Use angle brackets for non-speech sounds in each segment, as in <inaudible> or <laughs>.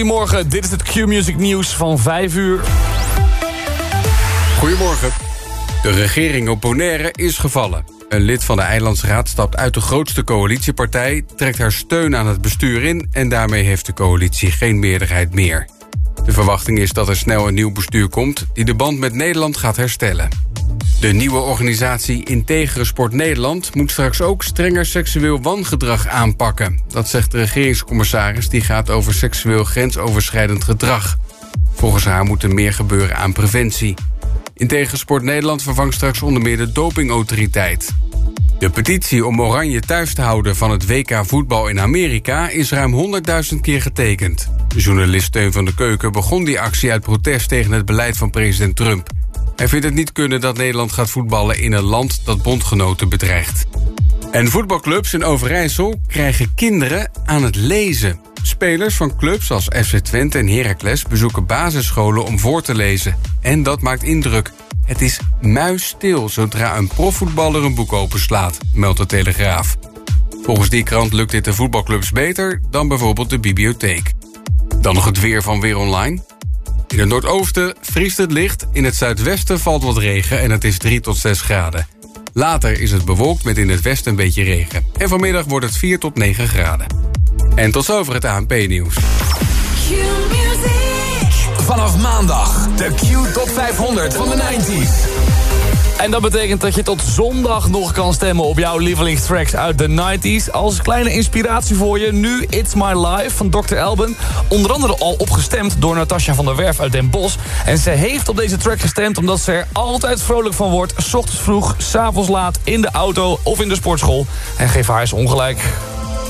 Een hele goede morgen. Dit is het Q-Music nieuws van 5 uur. Goedemorgen. De regering op Bonaire is gevallen. Een lid van de Eilandsraad stapt uit de grootste coalitiepartij... trekt haar steun aan het bestuur in... en daarmee heeft de coalitie geen meerderheid meer. De verwachting is dat er snel een nieuw bestuur komt... die de band met Nederland gaat herstellen. De nieuwe organisatie Integere Sport Nederland... moet straks ook strenger seksueel wangedrag aanpakken. Dat zegt de regeringscommissaris... die gaat over seksueel grensoverschrijdend gedrag. Volgens haar moet er meer gebeuren aan preventie. Integere Sport Nederland vervangt straks onder meer de dopingautoriteit. De petitie om Oranje thuis te houden van het WK voetbal in Amerika... is ruim 100.000 keer getekend. Journalist Steun van de Keuken begon die actie uit protest... tegen het beleid van president Trump. Hij vindt het niet kunnen dat Nederland gaat voetballen in een land dat bondgenoten bedreigt. En voetbalclubs in Overijssel krijgen kinderen aan het lezen. Spelers van clubs als FC Twente en Heracles bezoeken basisscholen om voor te lezen. En dat maakt indruk. Het is muisstil zodra een profvoetballer een boek openslaat, meldt de Telegraaf. Volgens die krant lukt dit de voetbalclubs beter dan bijvoorbeeld de bibliotheek. Dan nog het weer van Weer Online. In het noordoosten vriest het licht, in het zuidwesten valt wat regen en het is 3 tot 6 graden. Later is het bewolkt met in het westen een beetje regen. En vanmiddag wordt het 4 tot 9 graden. En tot zover het ANP-nieuws. Vanaf maandag de Q Top 500 van de 90s. En dat betekent dat je tot zondag nog kan stemmen op jouw lievelingstracks uit de 90s. Als kleine inspiratie voor je, nu It's My Life van Dr. Elben. Onder andere al opgestemd door Natasja van der Werf uit Den Bosch. En ze heeft op deze track gestemd omdat ze er altijd vrolijk van wordt. S ochtends vroeg, s'avonds laat, in de auto of in de sportschool. En geef haar eens ongelijk.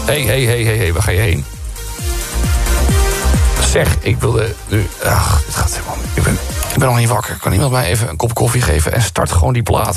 Hé, hé, hé, hé, hé, waar ga je heen? Zeg, ik wilde nu... Ach, dit gaat helemaal... Ik ben, ik ben nog niet wakker. Kan iemand mij even een kop koffie geven en start gewoon die plaat?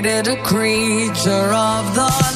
Created a creature of the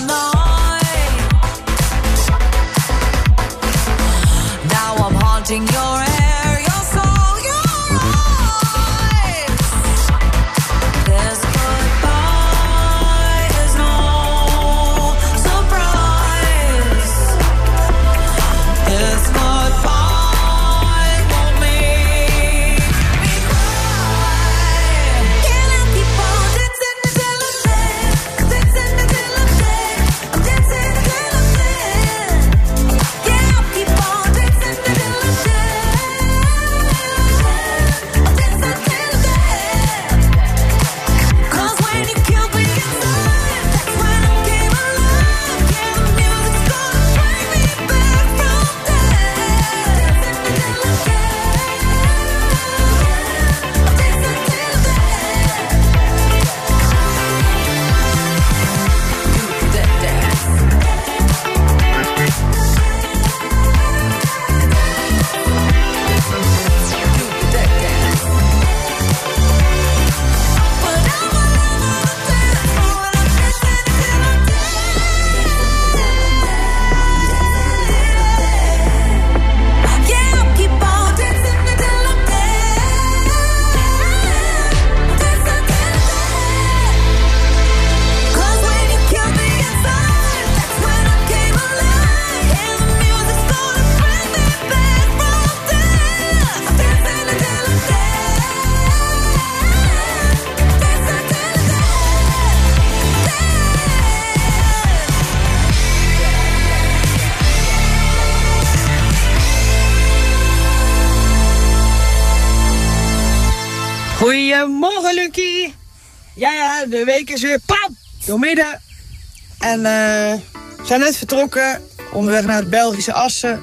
vertrokken, onderweg naar het Belgische Assen.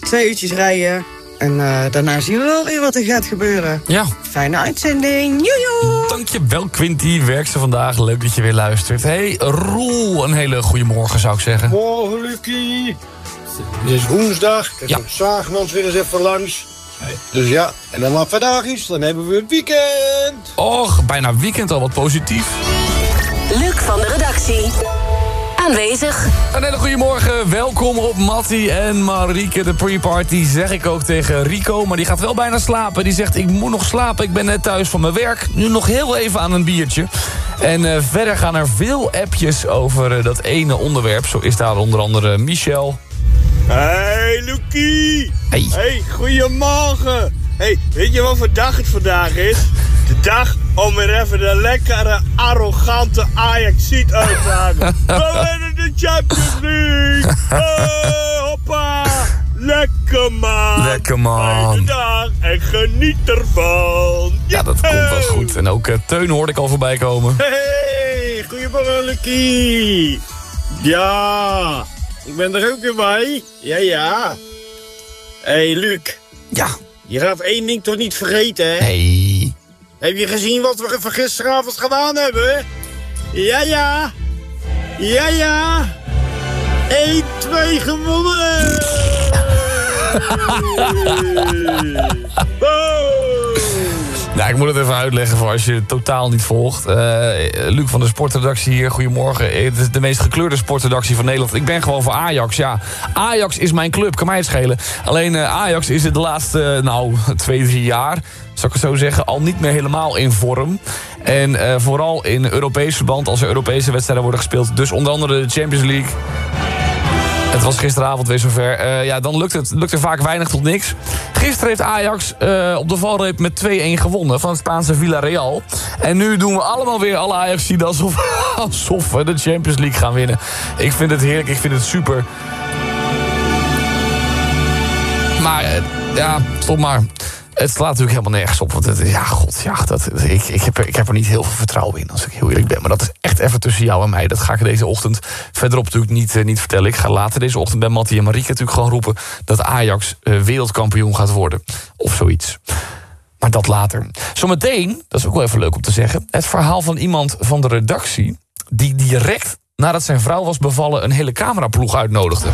Twee uurtjes rijden. En eh, daarna zien we wel weer wat er gaat gebeuren. Ja, Fijne uitzending. Joejoe. dankjewel Quinty. Werkste vandaag. Leuk dat je weer luistert. Hey, Roel. Een hele goede morgen zou ik zeggen. Morgen, Lucie. Het is woensdag. Er Ja. komt Zaagmans weer eens even langs. Dus ja, en dan wat vandaag is, dan hebben we het weekend. Och, bijna weekend al wat positief. Luc van de redactie. Aanwezig. Een hele goede morgen. Welkom op Mattie en Marieke. De pre-party zeg ik ook tegen Rico. Maar die gaat wel bijna slapen. Die zegt, ik moet nog slapen. Ik ben net thuis van mijn werk. Nu nog heel even aan een biertje. En eh, verder gaan er veel appjes over eh, dat ene onderwerp. Zo is daar onder andere Michel. Hey, Lucie. Hey. Hey, goedemorgen. Hey, weet je wat voor dag het vandaag is? De dag om weer even de lekkere, arrogante Ajax-ziet uit te hangen. <laughs> We winnen de Champions League. Hey, hoppa. Lekker man. Lekker, man. Fijne dag en geniet ervan. Ja, dat komt wel goed. En ook eh, Teun hoorde ik al voorbij komen. Hey, goedemorgen Lucie. Ja, ik ben er ook weer bij. Ja, ja. Hey, Luc. Ja. Je gaat één ding toch niet vergeten, hè? Hey. Heb je gezien wat we gisteravond gedaan hebben? Ja, ja. Ja, ja. 1-2 gewonnen. <laughs> Oh. Nou, ik moet het even uitleggen voor als je het totaal niet volgt. Uh, Luc van de sportredactie hier, goedemorgen. Eh, het is de meest gekleurde sportredactie van Nederland. Ik ben gewoon voor Ajax, ja. Ajax is mijn club, kan mij het schelen. Alleen eh, Ajax is het de laatste, nou, <laughs> twee, drie jaar zal ik het zo zeggen, al niet meer helemaal in vorm. En vooral in Europees verband als er Europese wedstrijden worden gespeeld. Dus onder andere de Champions League, het was gisteravond weer zover. Uh, ja, dan lukt het lukt er vaak weinig tot niks. Gisteren heeft Ajax eh, op de valreep met 2-1 gewonnen van het Spaanse Villarreal. En nu doen we allemaal weer alle ajax alsof, <laughs> alsof we de Champions League gaan winnen. Ik vind het heerlijk, ik vind het super. Maar eh, ja, stop maar. Het slaat natuurlijk helemaal nergens op. Want het, ja, god, ja, dat, ik, ik, heb er, ik heb er niet heel veel vertrouwen in, als ik heel eerlijk ben. Maar dat is echt even tussen jou en mij. Dat ga ik deze ochtend verderop natuurlijk niet, eh, niet vertellen. Ik ga later deze ochtend bij Mattie en Marieke natuurlijk gewoon roepen... dat Ajax eh, wereldkampioen gaat worden. Of zoiets. Maar dat later. Zometeen, dat is ook wel even leuk om te zeggen... het verhaal van iemand van de redactie... die direct nadat zijn vrouw was bevallen... een hele cameraploeg uitnodigde.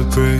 to break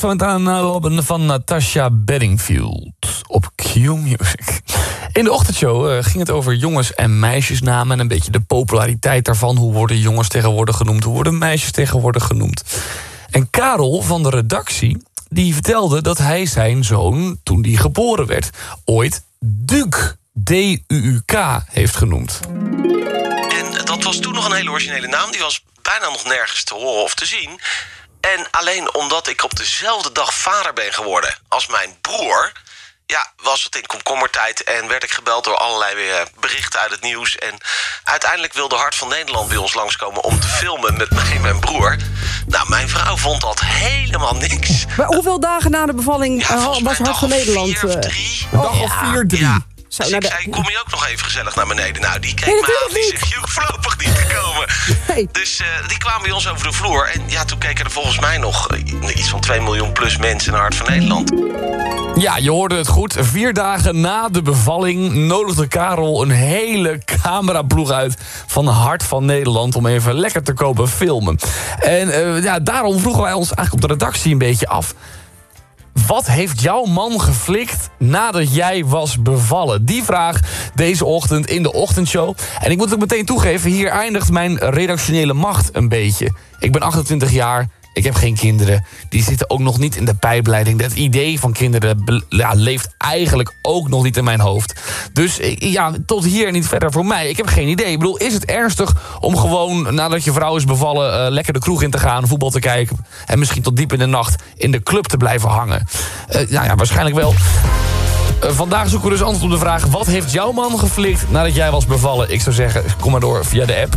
Words van, aan- van Natasha Bedingfield op Q-Music. In de ochtendshow eh, ging het over jongens- en meisjesnamen... en een beetje de populariteit daarvan. Hoe worden jongens tegenwoordig genoemd? Hoe worden meisjes tegenwoordig genoemd? En Karel van de redactie die vertelde dat hij zijn zoon... toen die geboren werd, ooit Duke, D-U-U-K, heeft genoemd. En dat was toen nog een hele originele naam. Die was bijna nog nergens te horen of te zien. En alleen omdat ik op dezelfde dag vader ben geworden als mijn broer... ja, was het in komkommertijd en werd ik gebeld door allerlei eh, berichten uit het nieuws. En uiteindelijk wilde Hart van Nederland bij ons langskomen om te filmen met mij en mijn broer. Nou, mijn vrouw vond dat helemaal niks. Maar hoeveel dagen na de bevalling eh, was Hart van Nederland? eh? Een dag of vier, drie. Zo, Dus nou, ik de- zei, kom je ook nog even gezellig naar beneden? Nou, die keek Nee, me aan. Die zegt, "Je hoeft voorlopig niet te komen. <laughs> Dus eh, die kwamen bij ons over de vloer. En ja, toen keken er volgens mij nog eh, iets van 2 miljoen plus mensen naar Hart van Nederland. Ja, je hoorde het goed. Vier dagen na de bevalling nodigde Karel een hele cameraploeg uit... van Hart van Nederland om even lekker te kopen filmen. En eh, ja, daarom vroegen wij ons eigenlijk op de redactie een beetje af... Wat heeft jouw man geflikt nadat jij was bevallen? Die vraag deze ochtend in de ochtendshow. En ik moet ook meteen toegeven, hier eindigt mijn redactionele macht een beetje. Ik ben 28 jaar, ik heb geen kinderen. Die zitten ook nog niet in de pijpleiding. Dat idee van kinderen leeft eigenlijk ook nog niet in mijn hoofd. Dus ik- ja, tot hier niet verder voor mij. Ik heb geen idee. Ik bedoel, is het ernstig om gewoon nadat je vrouw is bevallen... eh, lekker de kroeg in te gaan, voetbal te kijken... en misschien tot diep in de nacht in de club te blijven hangen? Eh, nou ja, waarschijnlijk wel. Eh, vandaag zoeken we dus antwoord op de vraag... wat heeft jouw man geflikt nadat jij was bevallen? Ik zou zeggen, kom maar door via de app.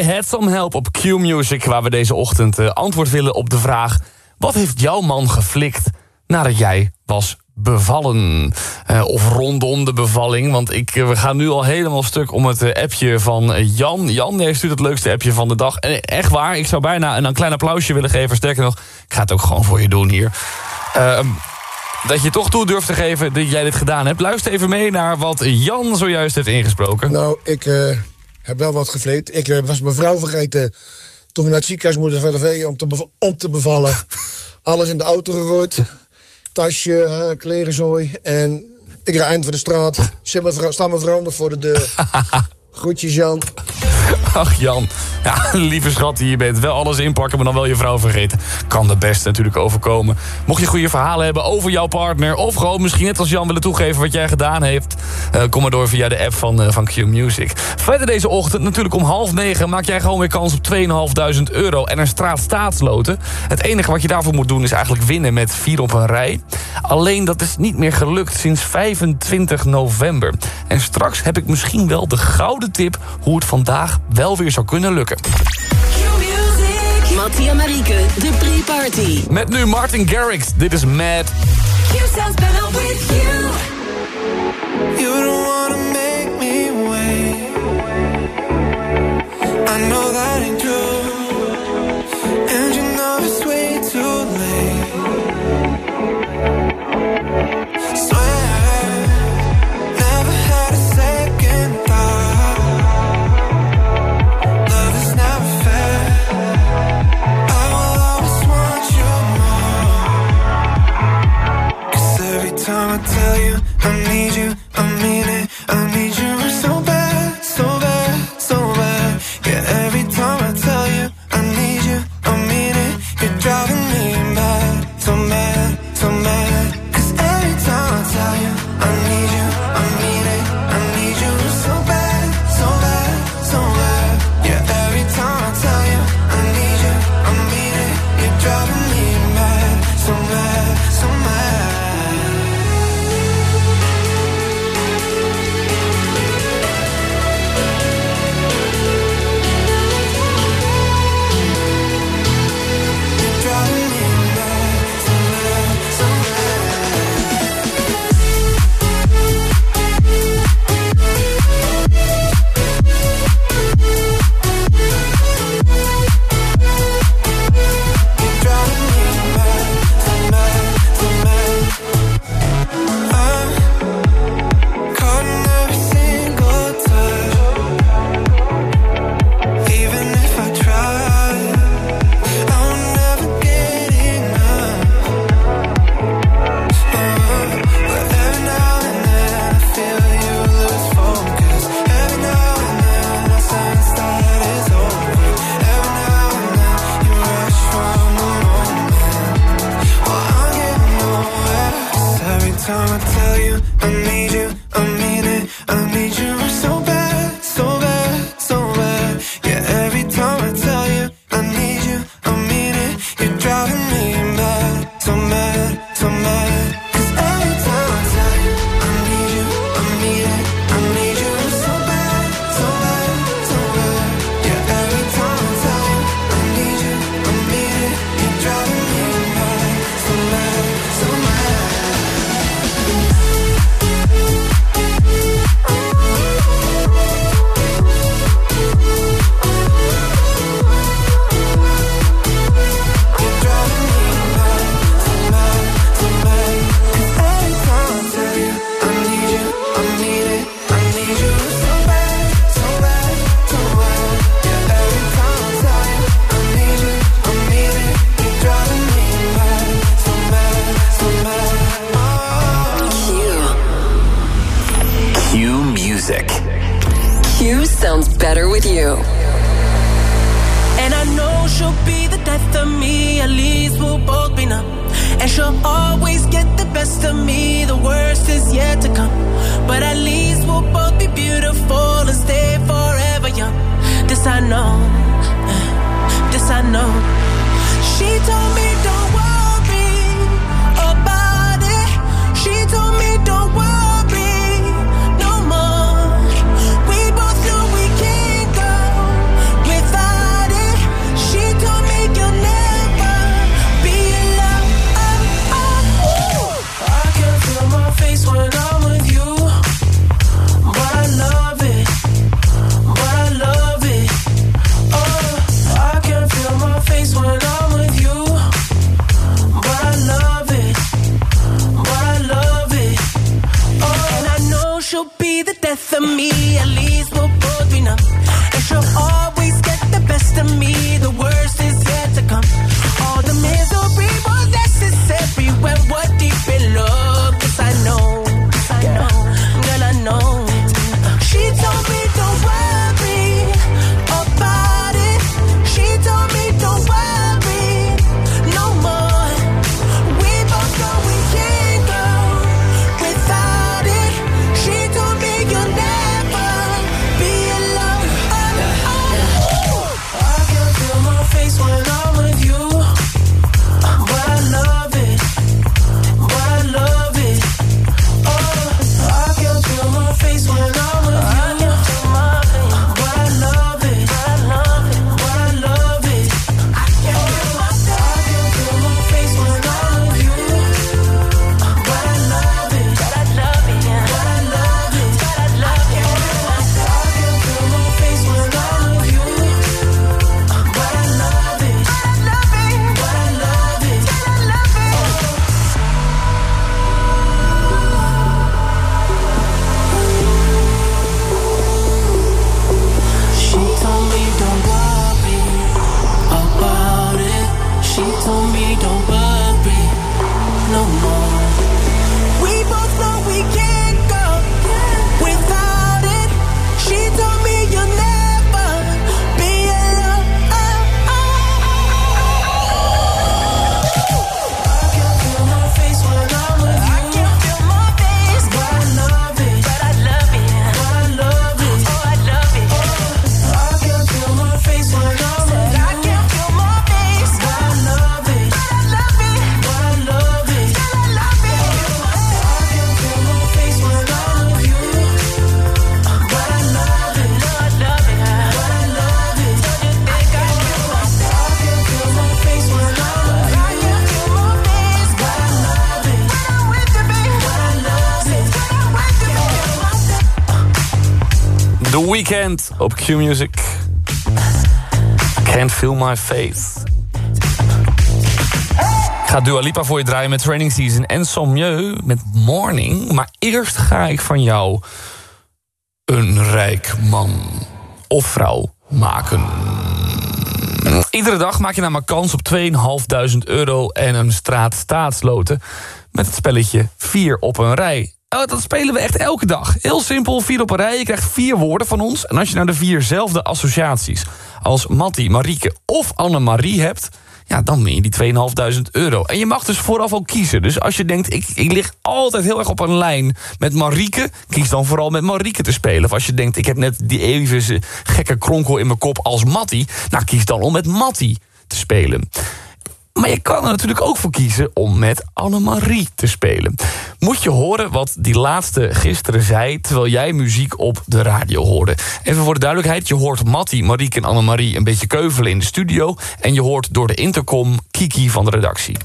I Had Some Help op Q-Music... waar we deze ochtend eh, antwoord willen op de vraag... wat heeft jouw man geflikt nadat jij was bevallen? Eh, of rondom de bevalling, want ik, eh, we gaan nu al helemaal stuk... om het appje van Jan. Jan die stuurt het leukste appje van de dag. En echt waar, ik zou bijna een, een klein applausje willen geven. Sterker nog, ik ga het ook gewoon voor je doen hier. Ehm, dat je toch toe durft te geven dat jij dit gedaan hebt. Luister even mee naar wat Jan zojuist heeft ingesproken. Nou, ik heb wel wat gevleed. Ik eh, was mijn vrouw vergeten toen we naar het ziekenhuis moeten van de VE om te, om te bevallen. <laughs> Alles in de auto gegooid. Tasje, eh, klerenzooi. En ik rijd eind van de straat. Staat mijn vrouw nog voor de deur. <laughs> Groetjes Jan. Ach Jan, ja, <laughs> lieve schat je bent. Wel alles inpakken, maar dan wel je vrouw vergeten. Kan de beste natuurlijk overkomen. Mocht je goede verhalen hebben over jouw partner... of gewoon misschien net als Jan willen toegeven wat jij gedaan heeft... eh, kom maar door via de app van, eh, van Q Music. Verder deze ochtend, natuurlijk om half negen... maak jij gewoon weer kans op 2.500 euro en een straat staatsloten. Het enige wat je daarvoor moet doen is eigenlijk winnen met vier op een rij. Alleen dat is niet meer gelukt sinds 25 november. En straks heb ik misschien wel de gouden tip... hoe het vandaag wel weer zou kunnen lukken. Mattia Marieke, de pre-party. Met nu Martin Garrix. Dit is Mad. You sounds better with you. You don't time I tell you I need you, I Weeknd op Q-Music. Can't feel my face. Ik ga Dua Lipa voor je draaien met Training Season en Sommieu met Morning. Maar eerst ga ik van jou een rijk man of vrouw maken. Iedere dag maak je namelijk kans op 2.500 euro en een straat staatsloten... met het spelletje 4 op een rij. Oh, dat spelen we echt elke dag. Heel simpel, 4 op een rij. Je krijgt vier woorden van ons. En als je nou de vierzelfde associaties als Mattie, Marieke of Annemarie hebt... ja, dan win je die 2.500 euro. En je mag dus vooraf al kiezen. Dus als je denkt, ik, ik lig altijd heel erg op een lijn met Marieke... kies dan vooral met Marieke te spelen. Of als je denkt, ik heb net die even gekke kronkel in mijn kop als Mattie... nou, kies dan om met Mattie te spelen. Maar je kan er natuurlijk ook voor kiezen om met Annemarie te spelen. Moet je horen wat die laatste gisteren zei... terwijl jij muziek op de radio hoorde. Even voor de duidelijkheid, je hoort Mattie, Marieke en Annemarie... een beetje keuvelen in de studio... en je hoort door de intercom Kiki van de redactie.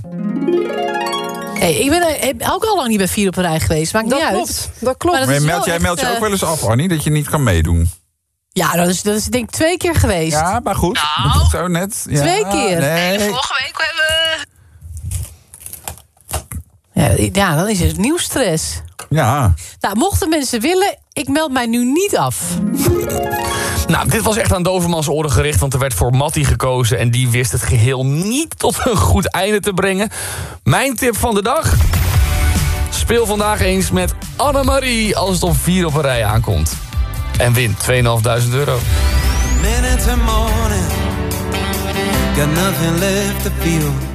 Hey, ik ben ook al lang niet bij vier op een rij geweest. Maakt Dat niet uit. klopt, dat klopt. Maar dat meld, jij meldt je ook eh, wel eens af, Annie, dat je niet kan meedoen. Ja, dat is, dat is denk ik twee keer geweest. Ja, maar goed. is Zo net. Ja, Twee keer. Nee. Vorige week hebben Ja, ja, dan is het nieuw stress. Ja. Nou, mochten mensen willen, ik meld mij nu niet af. Nou, dit was echt aan Dovermans oren gericht... want er werd voor Mattie gekozen... en die wist het geheel niet tot een goed einde te brengen. Mijn tip van de dag... Speel vandaag eens met Annemarie als het op vier op een rij aankomt. En win 2.500 euro. minute morning. Got nothing left to feel.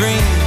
dream.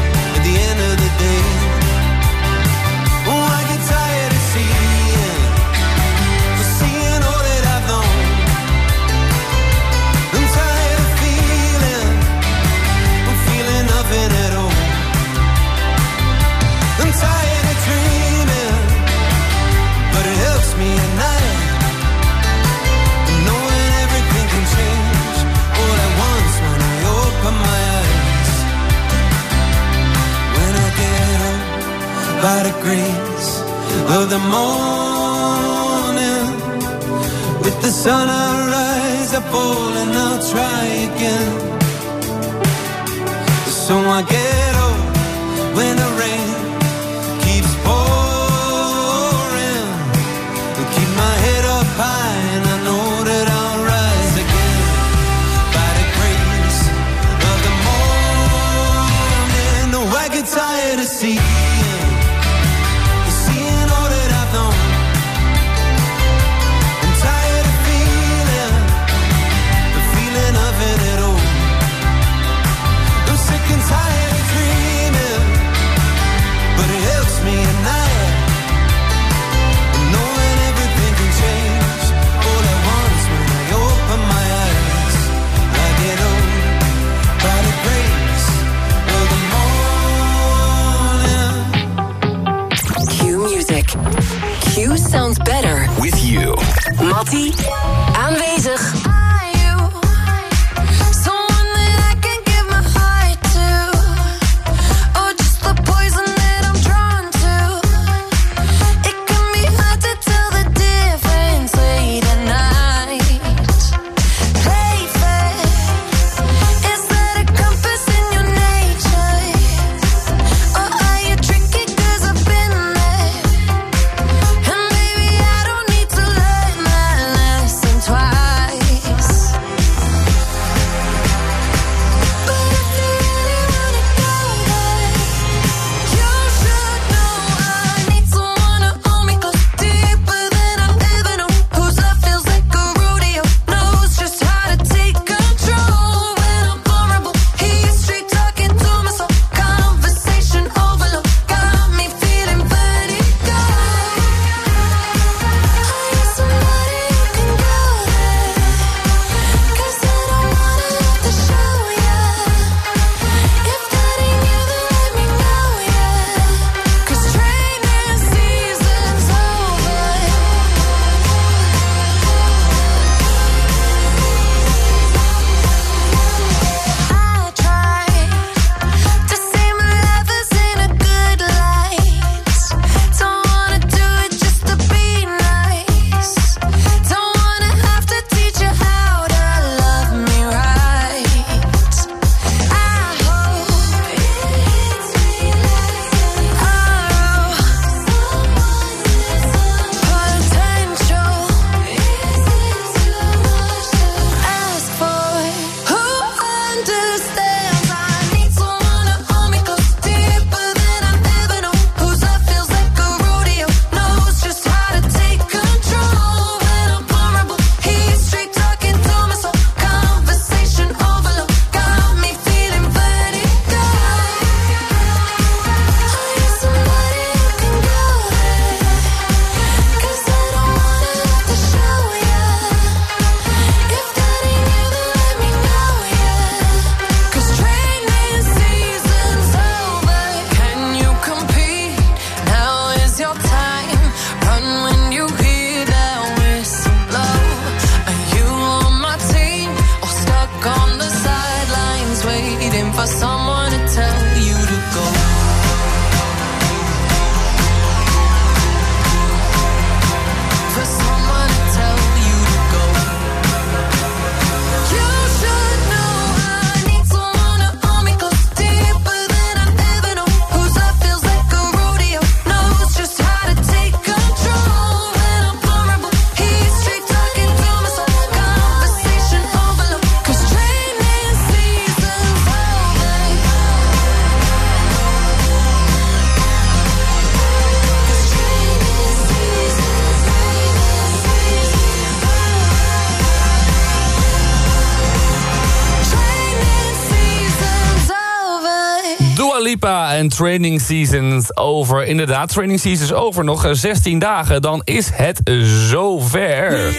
En Training Seasons over. Inderdaad, Training Seasons over. Nog eh, 16 dagen, dan is het zover.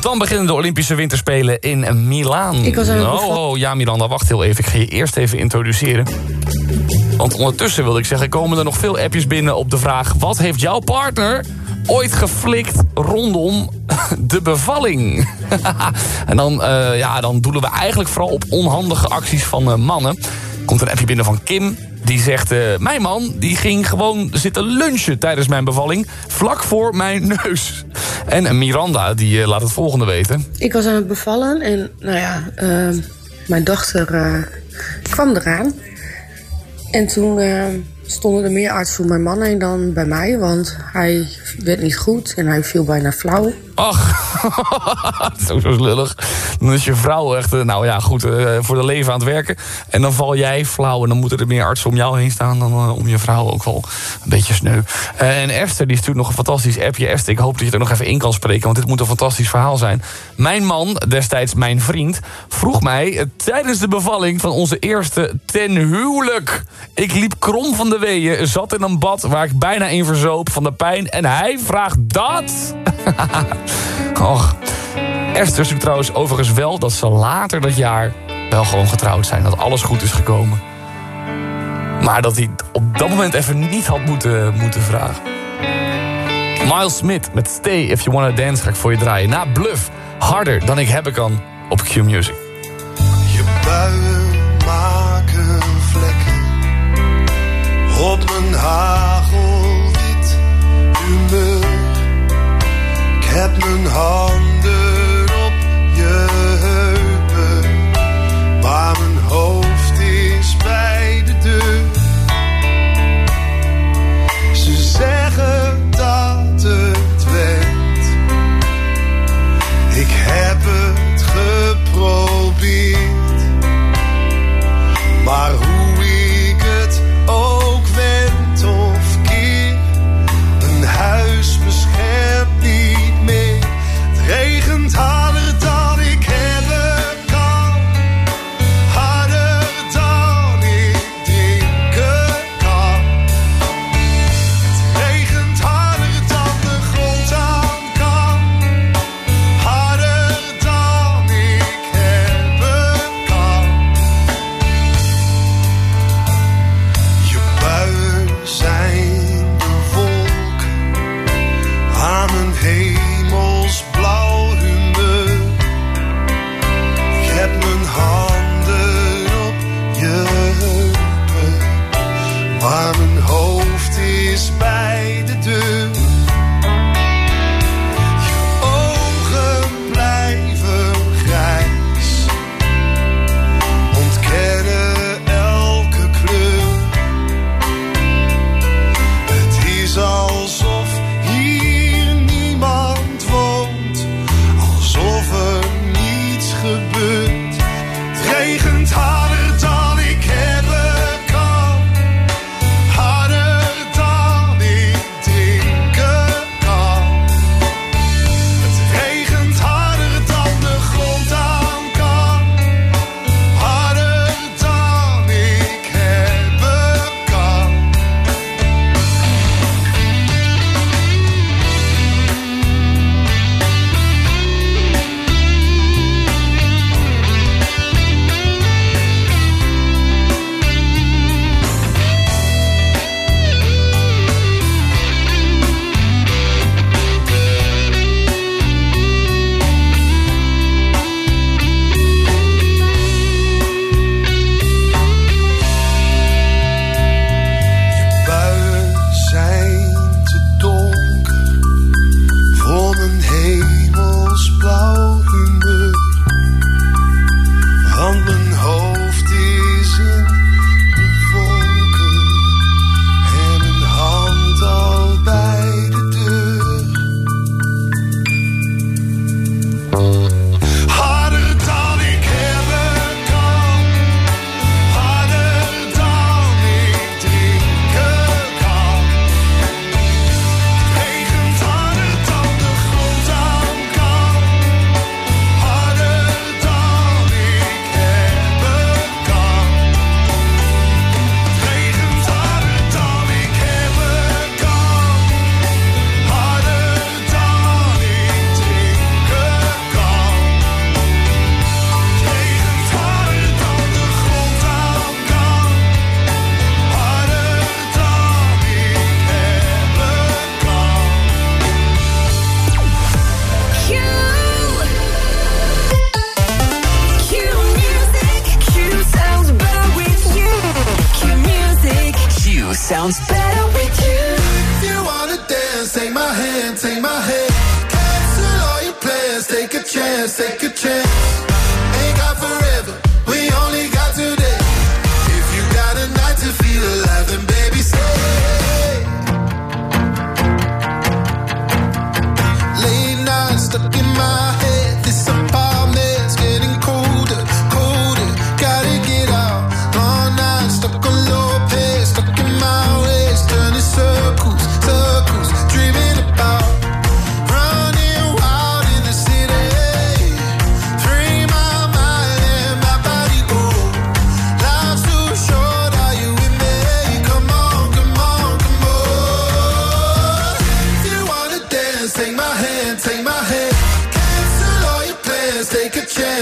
Dan beginnen de Olympische Winterspelen in Milaan. Ik was oh, oh, ja, Miranda, wacht heel even. Ik ga je eerst even introduceren. Want ondertussen wilde ik zeggen, komen er nog veel appjes binnen op de vraag... wat heeft jouw partner ooit geflikt rondom <laughs> de bevalling? <laughs> en dan, eh, ja, dan doelen we eigenlijk vooral op onhandige acties van eh, mannen. Komt een appje binnen van Kim... Die zegt, eh, mijn man die ging gewoon zitten lunchen tijdens mijn bevalling... vlak voor mijn <laughs> neus. En Miranda die laat het volgende weten. Ik was aan het bevallen en nou ja, mijn dochter kwam eraan. En toen stonden er meer artsen voor mijn man heen dan bij mij, want hij werd niet goed en hij viel bijna flauw. Ach, <laughs> zo, zo lullig. Dan is je vrouw echt, eh, nou ja, goed, eh, voor de leven aan het werken. En dan val jij flauw en dan moeten er meer artsen om jou heen staan... dan eh, om je vrouw ook wel een beetje sneu. En Esther, die stuurt nog een fantastisch appje. Esther, ik hoop dat je er nog even in kan spreken... want dit moet een fantastisch verhaal zijn. Mijn man, destijds mijn vriend, vroeg mij... tijdens de bevalling van onze eerste ten huwelijk. Ik liep krom van de weeën, zat in een bad... waar ik bijna in verzoop van de pijn. En hij vraagt dat... <laughs> Och. Esther zoekt trouwens overigens wel dat ze later dat jaar wel gewoon getrouwd zijn. Dat alles goed is gekomen. Maar dat hij op dat moment even niet had moeten, moeten vragen. Miles Smith met Stay If You Wanna Dance ga ik voor je draaien. Na Bluff, harder dan ik hebben kan op Q Music. Je buien maken vlekken op mijn hagelwit humeur. Heb mijn handen op je heupen, maar mijn hoofd is bij de deur. Ze zeggen dat het werkt. Ik heb het geprobeerd. Maar hoe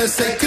say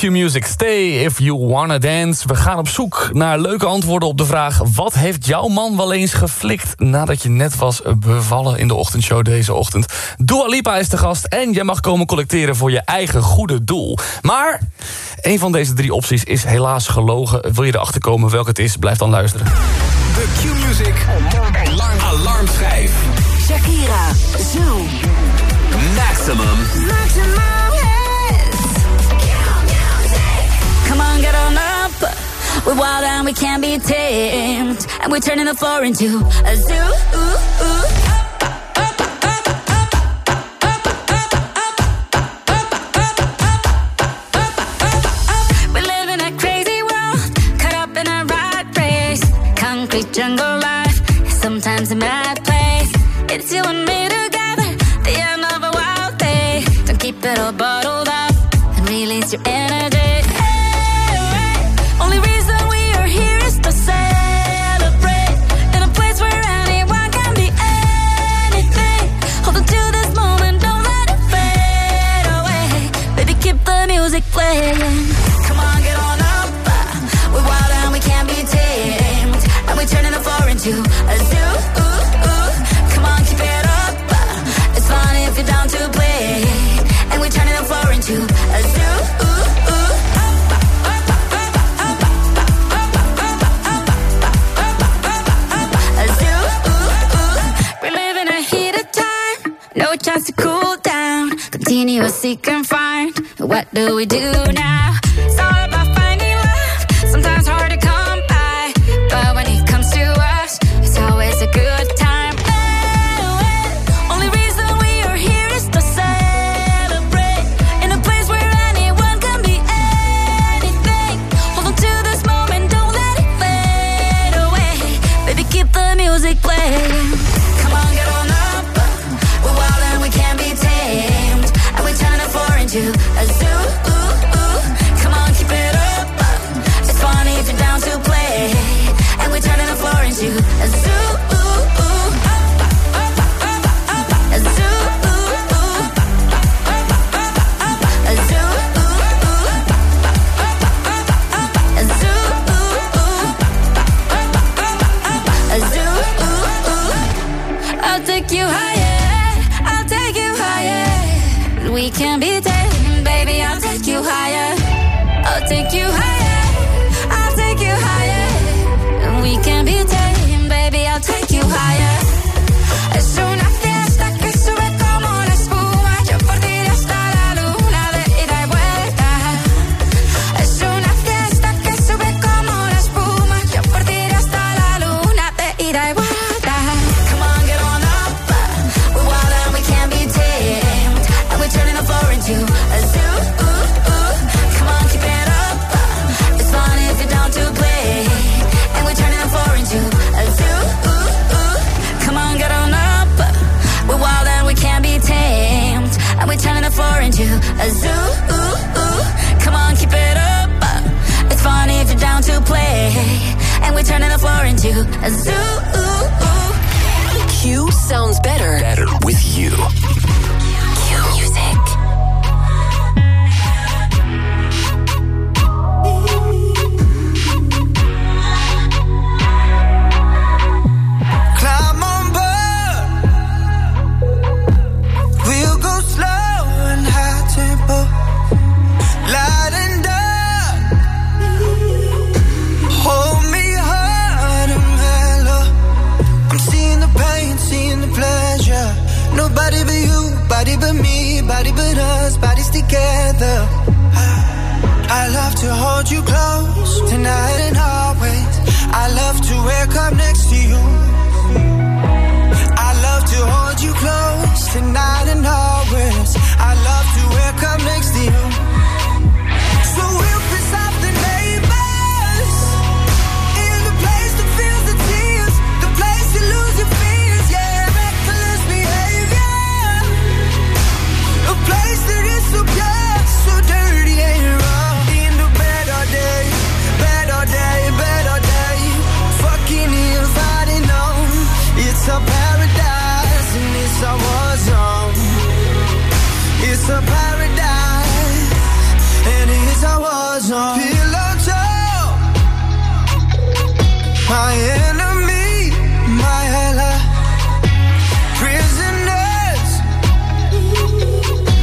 Q Music Stay If You Wanna Dance. We gaan op zoek naar leuke antwoorden op de vraag... wat heeft jouw man wel eens geflikt nadat je net was bevallen in de ochtendshow deze ochtend? Dua Lipa is de gast en jij mag komen collecteren voor je eigen goede doel. Maar een van deze drie opties is helaas gelogen. Wil je erachter komen welke het is, blijf dan luisteren. The Q Music Alarm Alarmschijf. Shakira, Zoom. Maximum We're wild and we can't be tamed. And we're turning the floor into a zoo. Ooh, ooh. Jungle life, sometimes a mad place. It's you and me. bikini, we'll seek and find. What do we do now? a zoo. Q sounds better. Better with you. Q music. together. I, I love to hold you close.